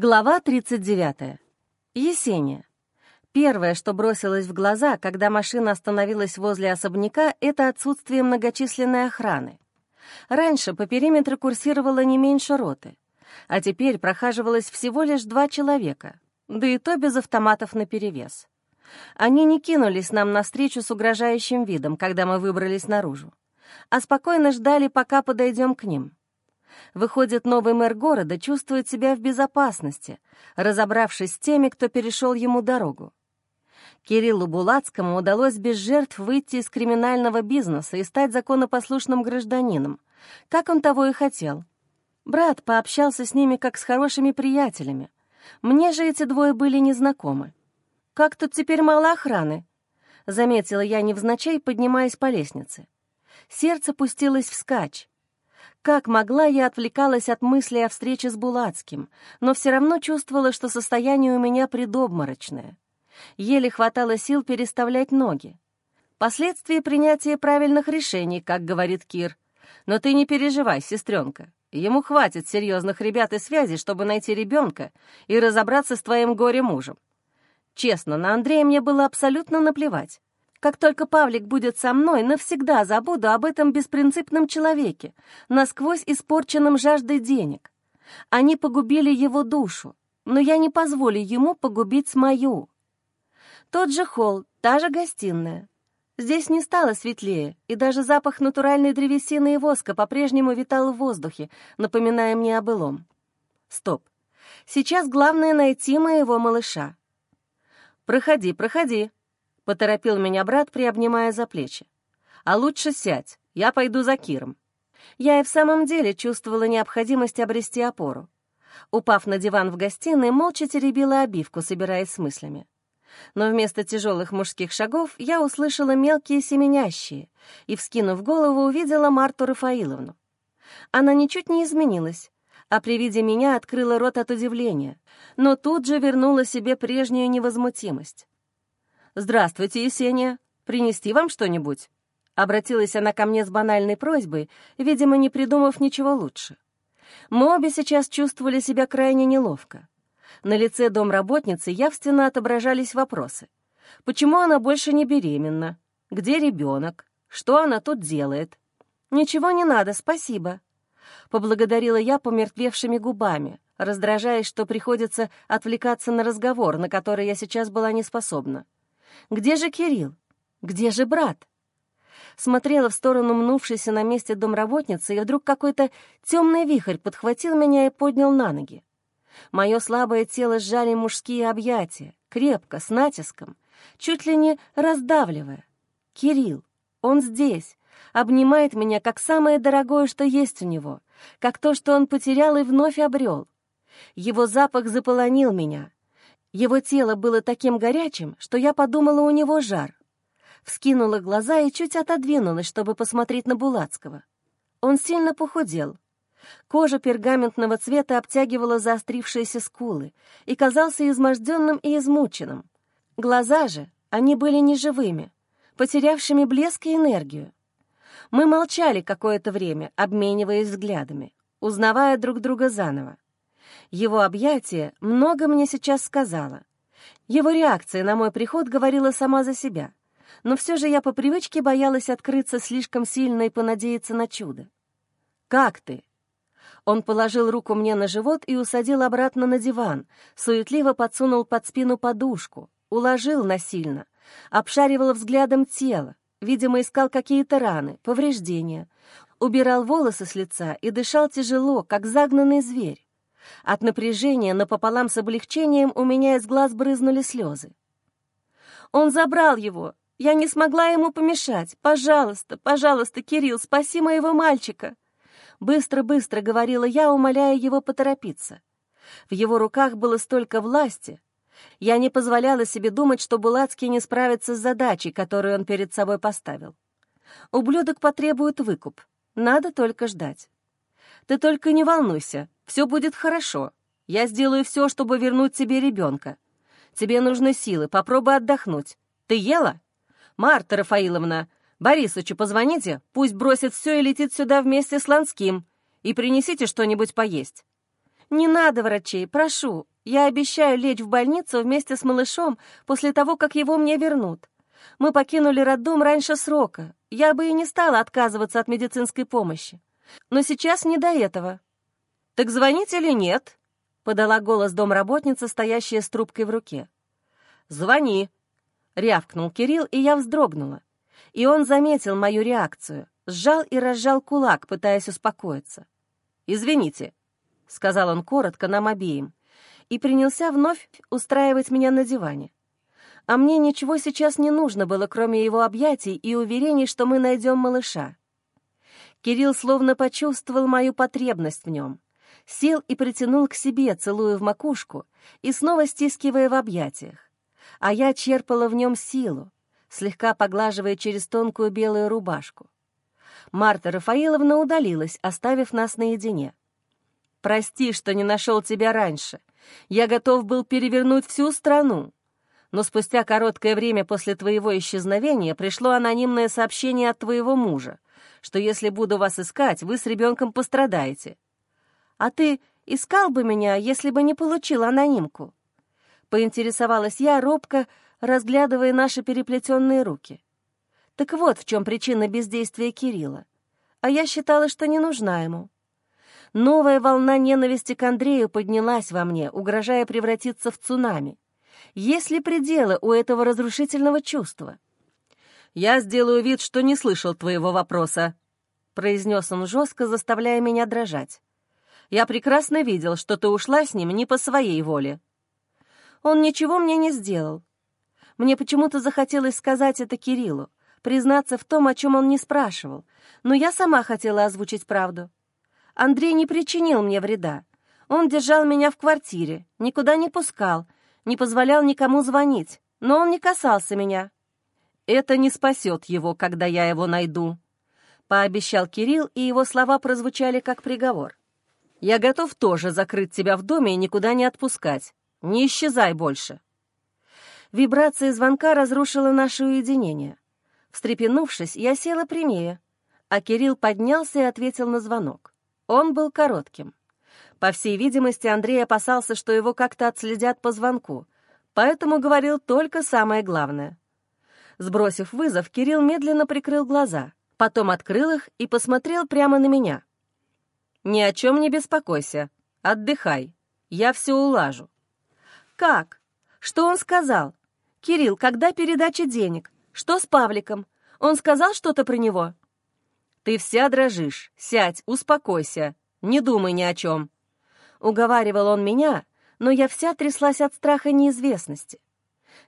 Глава 39. Есения. Первое, что бросилось в глаза, когда машина остановилась возле особняка, это отсутствие многочисленной охраны. Раньше по периметру курсировало не меньше роты, а теперь прохаживалось всего лишь два человека, да и то без автоматов наперевес. Они не кинулись нам навстречу с угрожающим видом, когда мы выбрались наружу, а спокойно ждали, пока подойдем к ним — Выходит, новый мэр города чувствует себя в безопасности, разобравшись с теми, кто перешел ему дорогу. Кириллу Булацкому удалось без жертв выйти из криминального бизнеса и стать законопослушным гражданином, как он того и хотел. Брат пообщался с ними как с хорошими приятелями. Мне же эти двое были незнакомы. «Как тут теперь мало охраны?» — заметила я невзначай, поднимаясь по лестнице. Сердце пустилось вскачь. Как могла, я отвлекалась от мыслей о встрече с Булацким, но все равно чувствовала, что состояние у меня предобморочное. Еле хватало сил переставлять ноги. Последствия принятия правильных решений, как говорит Кир. Но ты не переживай, сестренка. Ему хватит серьезных ребят и связей, чтобы найти ребенка и разобраться с твоим горе-мужем. Честно, на Андрея мне было абсолютно наплевать. Как только Павлик будет со мной, навсегда забуду об этом беспринципном человеке, насквозь испорченном жаждой денег. Они погубили его душу, но я не позволю ему погубить мою. Тот же холл, та же гостиная. Здесь не стало светлее, и даже запах натуральной древесины и воска по-прежнему витал в воздухе, напоминая мне о былом. Стоп. Сейчас главное найти моего малыша. «Проходи, проходи», Поторопил меня брат, приобнимая за плечи. «А лучше сядь, я пойду за Киром». Я и в самом деле чувствовала необходимость обрести опору. Упав на диван в гостиной, молча теребила обивку, собираясь с мыслями. Но вместо тяжелых мужских шагов я услышала мелкие семенящие и, вскинув голову, увидела Марту Рафаиловну. Она ничуть не изменилась, а при виде меня открыла рот от удивления, но тут же вернула себе прежнюю невозмутимость. «Здравствуйте, Есения. Принести вам что-нибудь?» Обратилась она ко мне с банальной просьбой, видимо, не придумав ничего лучше. Мы обе сейчас чувствовали себя крайне неловко. На лице домработницы явственно отображались вопросы. Почему она больше не беременна? Где ребенок? Что она тут делает? «Ничего не надо, спасибо», — поблагодарила я помертвевшими губами, раздражаясь, что приходится отвлекаться на разговор, на который я сейчас была не способна. Где же Кирилл? Где же брат? Смотрела в сторону мнувшейся на месте домработницы, и вдруг какой-то темный вихрь подхватил меня и поднял на ноги. Мое слабое тело сжали мужские объятия, крепко, с натиском, чуть ли не раздавливая. Кирилл, он здесь, обнимает меня как самое дорогое, что есть у него, как то, что он потерял и вновь обрел. Его запах заполонил меня, его тело было таким горячим, что я подумала, у него жар. Вскинула глаза и чуть отодвинулась, чтобы посмотреть на Булацкого. Он сильно похудел. Кожа пергаментного цвета обтягивала заострившиеся скулы и казался изможденным и измученным. Глаза же, они были неживыми, потерявшими блеск и энергию. Мы молчали какое-то время, обмениваясь взглядами, узнавая друг друга заново. Его объятие много мне сейчас сказала. Его реакция на мой приход говорила сама за себя. Но все же я по привычке боялась открыться слишком сильно и понадеяться на чудо. «Как ты?» Он положил руку мне на живот и усадил обратно на диван, суетливо подсунул под спину подушку, уложил насильно, обшаривал взглядом тело, видимо, искал какие-то раны, повреждения, убирал волосы с лица и дышал тяжело, как загнанный зверь. От напряжения напополам с облегчением у меня из глаз брызнули слезы. «Он забрал его! Я не смогла ему помешать! Пожалуйста, пожалуйста, Кирилл, спаси моего мальчика!» Быстро-быстро говорила я, умоляя его поторопиться. В его руках было столько власти. Я не позволяла себе думать, что Булацкий не справится с задачей, которую он перед собой поставил. Ублюдок потребует выкуп. Надо только ждать. Ты только не волнуйся, все будет хорошо. Я сделаю все, чтобы вернуть тебе ребенка. Тебе нужны силы, попробуй отдохнуть. Ты ела? Марта Рафаиловна, Борисычу позвоните, пусть бросит все и летит сюда вместе с Ланским, и принесите что-нибудь поесть. «Не надо врачей, прошу. Я обещаю лечь в больницу вместе с малышом после того, как его мне вернут. Мы покинули роддом раньше срока. Я бы и не стала отказываться от медицинской помощи. Но сейчас не до этого». «Так звонить или нет?» — подала голос домработница, стоящая с трубкой в руке. «Звони», — рявкнул Кирилл, и я вздрогнула. И он заметил мою реакцию, сжал и разжал кулак, пытаясь успокоиться. «Извините», — сказал он коротко нам обеим, и принялся вновь устраивать меня на диване. А мне ничего сейчас не нужно было, кроме его объятий и уверений, что мы найдем малыша. Кирилл словно почувствовал мою потребность в нем, сел и притянул к себе, целуя в макушку и снова стискивая в объятиях. А я черпала в нем силу, слегка поглаживая через тонкую белую рубашку. Марта Рафаиловна удалилась, оставив нас наедине. «Прости, что не нашел тебя раньше. Я готов был перевернуть всю страну но спустя короткое время после твоего исчезновения пришло анонимное сообщение от твоего мужа, что если буду вас искать, вы с ребенком пострадаете. А ты искал бы меня, если бы не получил анонимку?» Поинтересовалась я робко, разглядывая наши переплетенные руки. Так вот в чем причина бездействия Кирилла. А я считала, что не нужна ему. Новая волна ненависти к Андрею поднялась во мне, угрожая превратиться в цунами. Есть ли пределы у этого разрушительного чувства? «Я сделаю вид, что не слышал твоего вопроса», — произнес он жестко, заставляя меня дрожать. «Я прекрасно видел, что ты ушла с ним не по своей воле». Он ничего мне не сделал. Мне почему-то захотелось сказать это Кириллу, признаться в том, о чем он не спрашивал, но я сама хотела озвучить правду. Андрей не причинил мне вреда. Он держал меня в квартире, никуда не пускал, не позволял никому звонить, но он не касался меня. «Это не спасет его, когда я его найду», — пообещал Кирилл, и его слова прозвучали как приговор. «Я готов тоже закрыть тебя в доме и никуда не отпускать. Не исчезай больше». Вибрация звонка разрушила наше уединение. Встрепенувшись, я села прямее, а Кирилл поднялся и ответил на звонок. Он был коротким. По всей видимости, Андрей опасался, что его как-то отследят по звонку, поэтому говорил только самое главное. Сбросив вызов, Кирилл медленно прикрыл глаза, потом открыл их и посмотрел прямо на меня. «Ни о чем не беспокойся. Отдыхай. Я все улажу». «Как? Что он сказал? Кирилл, когда передача денег? Что с Павликом? Он сказал что-то про него?» «Ты вся дрожишь. Сядь, успокойся. Не думай ни о чем. Уговаривал он меня, но я вся тряслась от страха неизвестности.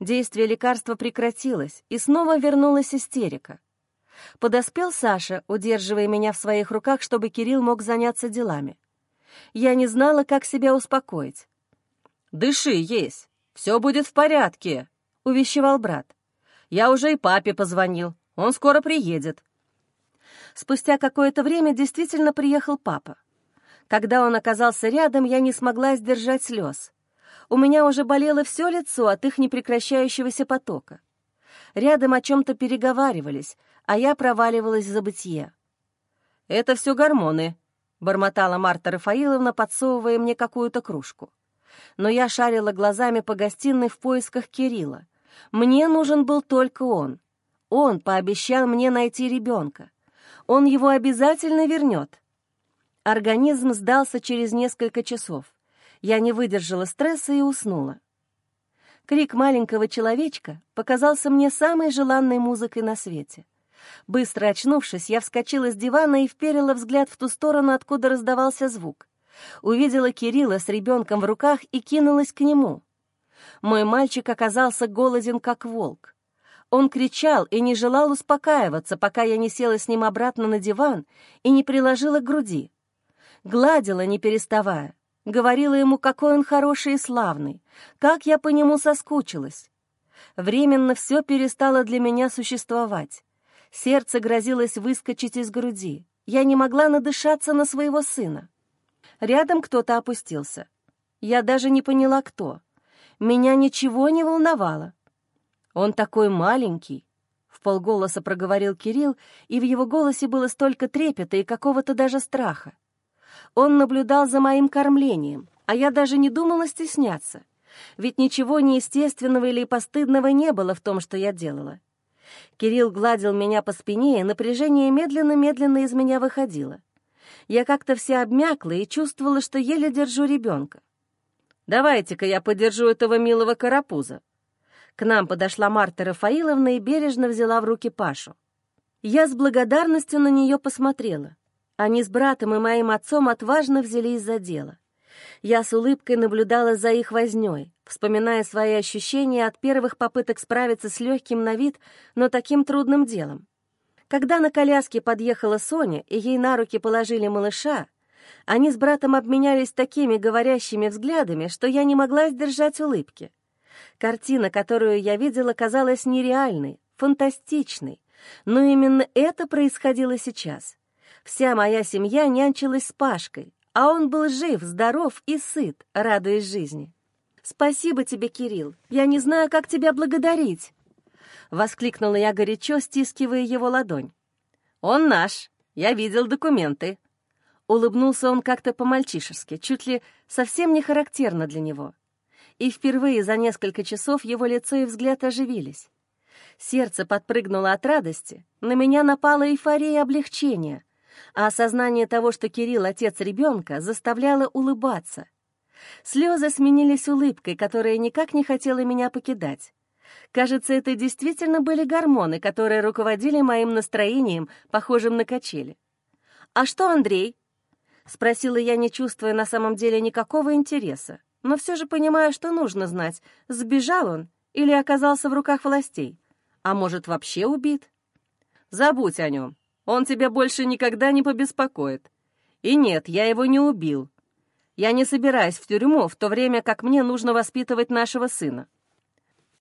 Действие лекарства прекратилось, и снова вернулась истерика. Подоспел Саша, удерживая меня в своих руках, чтобы Кирилл мог заняться делами. Я не знала, как себя успокоить. «Дыши, есть, все будет в порядке», — увещевал брат. «Я уже и папе позвонил, он скоро приедет». Спустя какое-то время действительно приехал папа. Когда он оказался рядом, я не смогла сдержать слез. У меня уже болело все лицо от их непрекращающегося потока. Рядом о чем-то переговаривались, а я проваливалась в забытье. «Это все гормоны», — бормотала Марта Рафаиловна, подсовывая мне какую-то кружку. Но я шарила глазами по гостиной в поисках Кирилла. Мне нужен был только он. Он пообещал мне найти ребенка. Он его обязательно вернет. Организм сдался через несколько часов. Я не выдержала стресса и уснула. Крик маленького человечка показался мне самой желанной музыкой на свете. Быстро очнувшись, я вскочила с дивана и вперила взгляд в ту сторону, откуда раздавался звук. Увидела Кирилла с ребенком в руках и кинулась к нему. Мой мальчик оказался голоден, как волк. Он кричал и не желал успокаиваться, пока я не села с ним обратно на диван и не приложила к груди гладила, не переставая, говорила ему, какой он хороший и славный, как я по нему соскучилась. Временно все перестало для меня существовать. Сердце грозилось выскочить из груди. Я не могла надышаться на своего сына. Рядом кто-то опустился. Я даже не поняла, кто. Меня ничего не волновало. Он такой маленький, — в полголоса проговорил Кирилл, и в его голосе было столько трепета и какого-то даже страха. Он наблюдал за моим кормлением, а я даже не думала стесняться. Ведь ничего неестественного или постыдного не было в том, что я делала. Кирилл гладил меня по спине, и напряжение медленно-медленно из меня выходило. Я как-то вся обмякла и чувствовала, что еле держу ребенка. «Давайте-ка я подержу этого милого карапуза». К нам подошла Марта Рафаиловна и бережно взяла в руки Пашу. Я с благодарностью на нее посмотрела. Они с братом и моим отцом отважно взялись за дело. Я с улыбкой наблюдала за их вознёй, вспоминая свои ощущения от первых попыток справиться с легким на вид, но таким трудным делом. Когда на коляске подъехала Соня, и ей на руки положили малыша, они с братом обменялись такими говорящими взглядами, что я не могла сдержать улыбки. Картина, которую я видела, казалась нереальной, фантастичной, но именно это происходило сейчас. Вся моя семья нянчилась с Пашкой, а он был жив, здоров и сыт, радуясь жизни. «Спасибо тебе, Кирилл. Я не знаю, как тебя благодарить!» Воскликнула я горячо, стискивая его ладонь. «Он наш. Я видел документы». Улыбнулся он как-то по-мальчишески, чуть ли совсем не характерно для него. И впервые за несколько часов его лицо и взгляд оживились. Сердце подпрыгнуло от радости, на меня напала эйфория облегчения, а осознание того, что Кирилл — отец ребенка, заставляло улыбаться. Слезы сменились улыбкой, которая никак не хотела меня покидать. Кажется, это действительно были гормоны, которые руководили моим настроением, похожим на качели. «А что Андрей?» — спросила я, не чувствуя на самом деле никакого интереса, но все же понимая, что нужно знать, сбежал он или оказался в руках властей, а может, вообще убит. «Забудь о нем», он тебя больше никогда не побеспокоит. И нет, я его не убил. Я не собираюсь в тюрьму, в то время как мне нужно воспитывать нашего сына.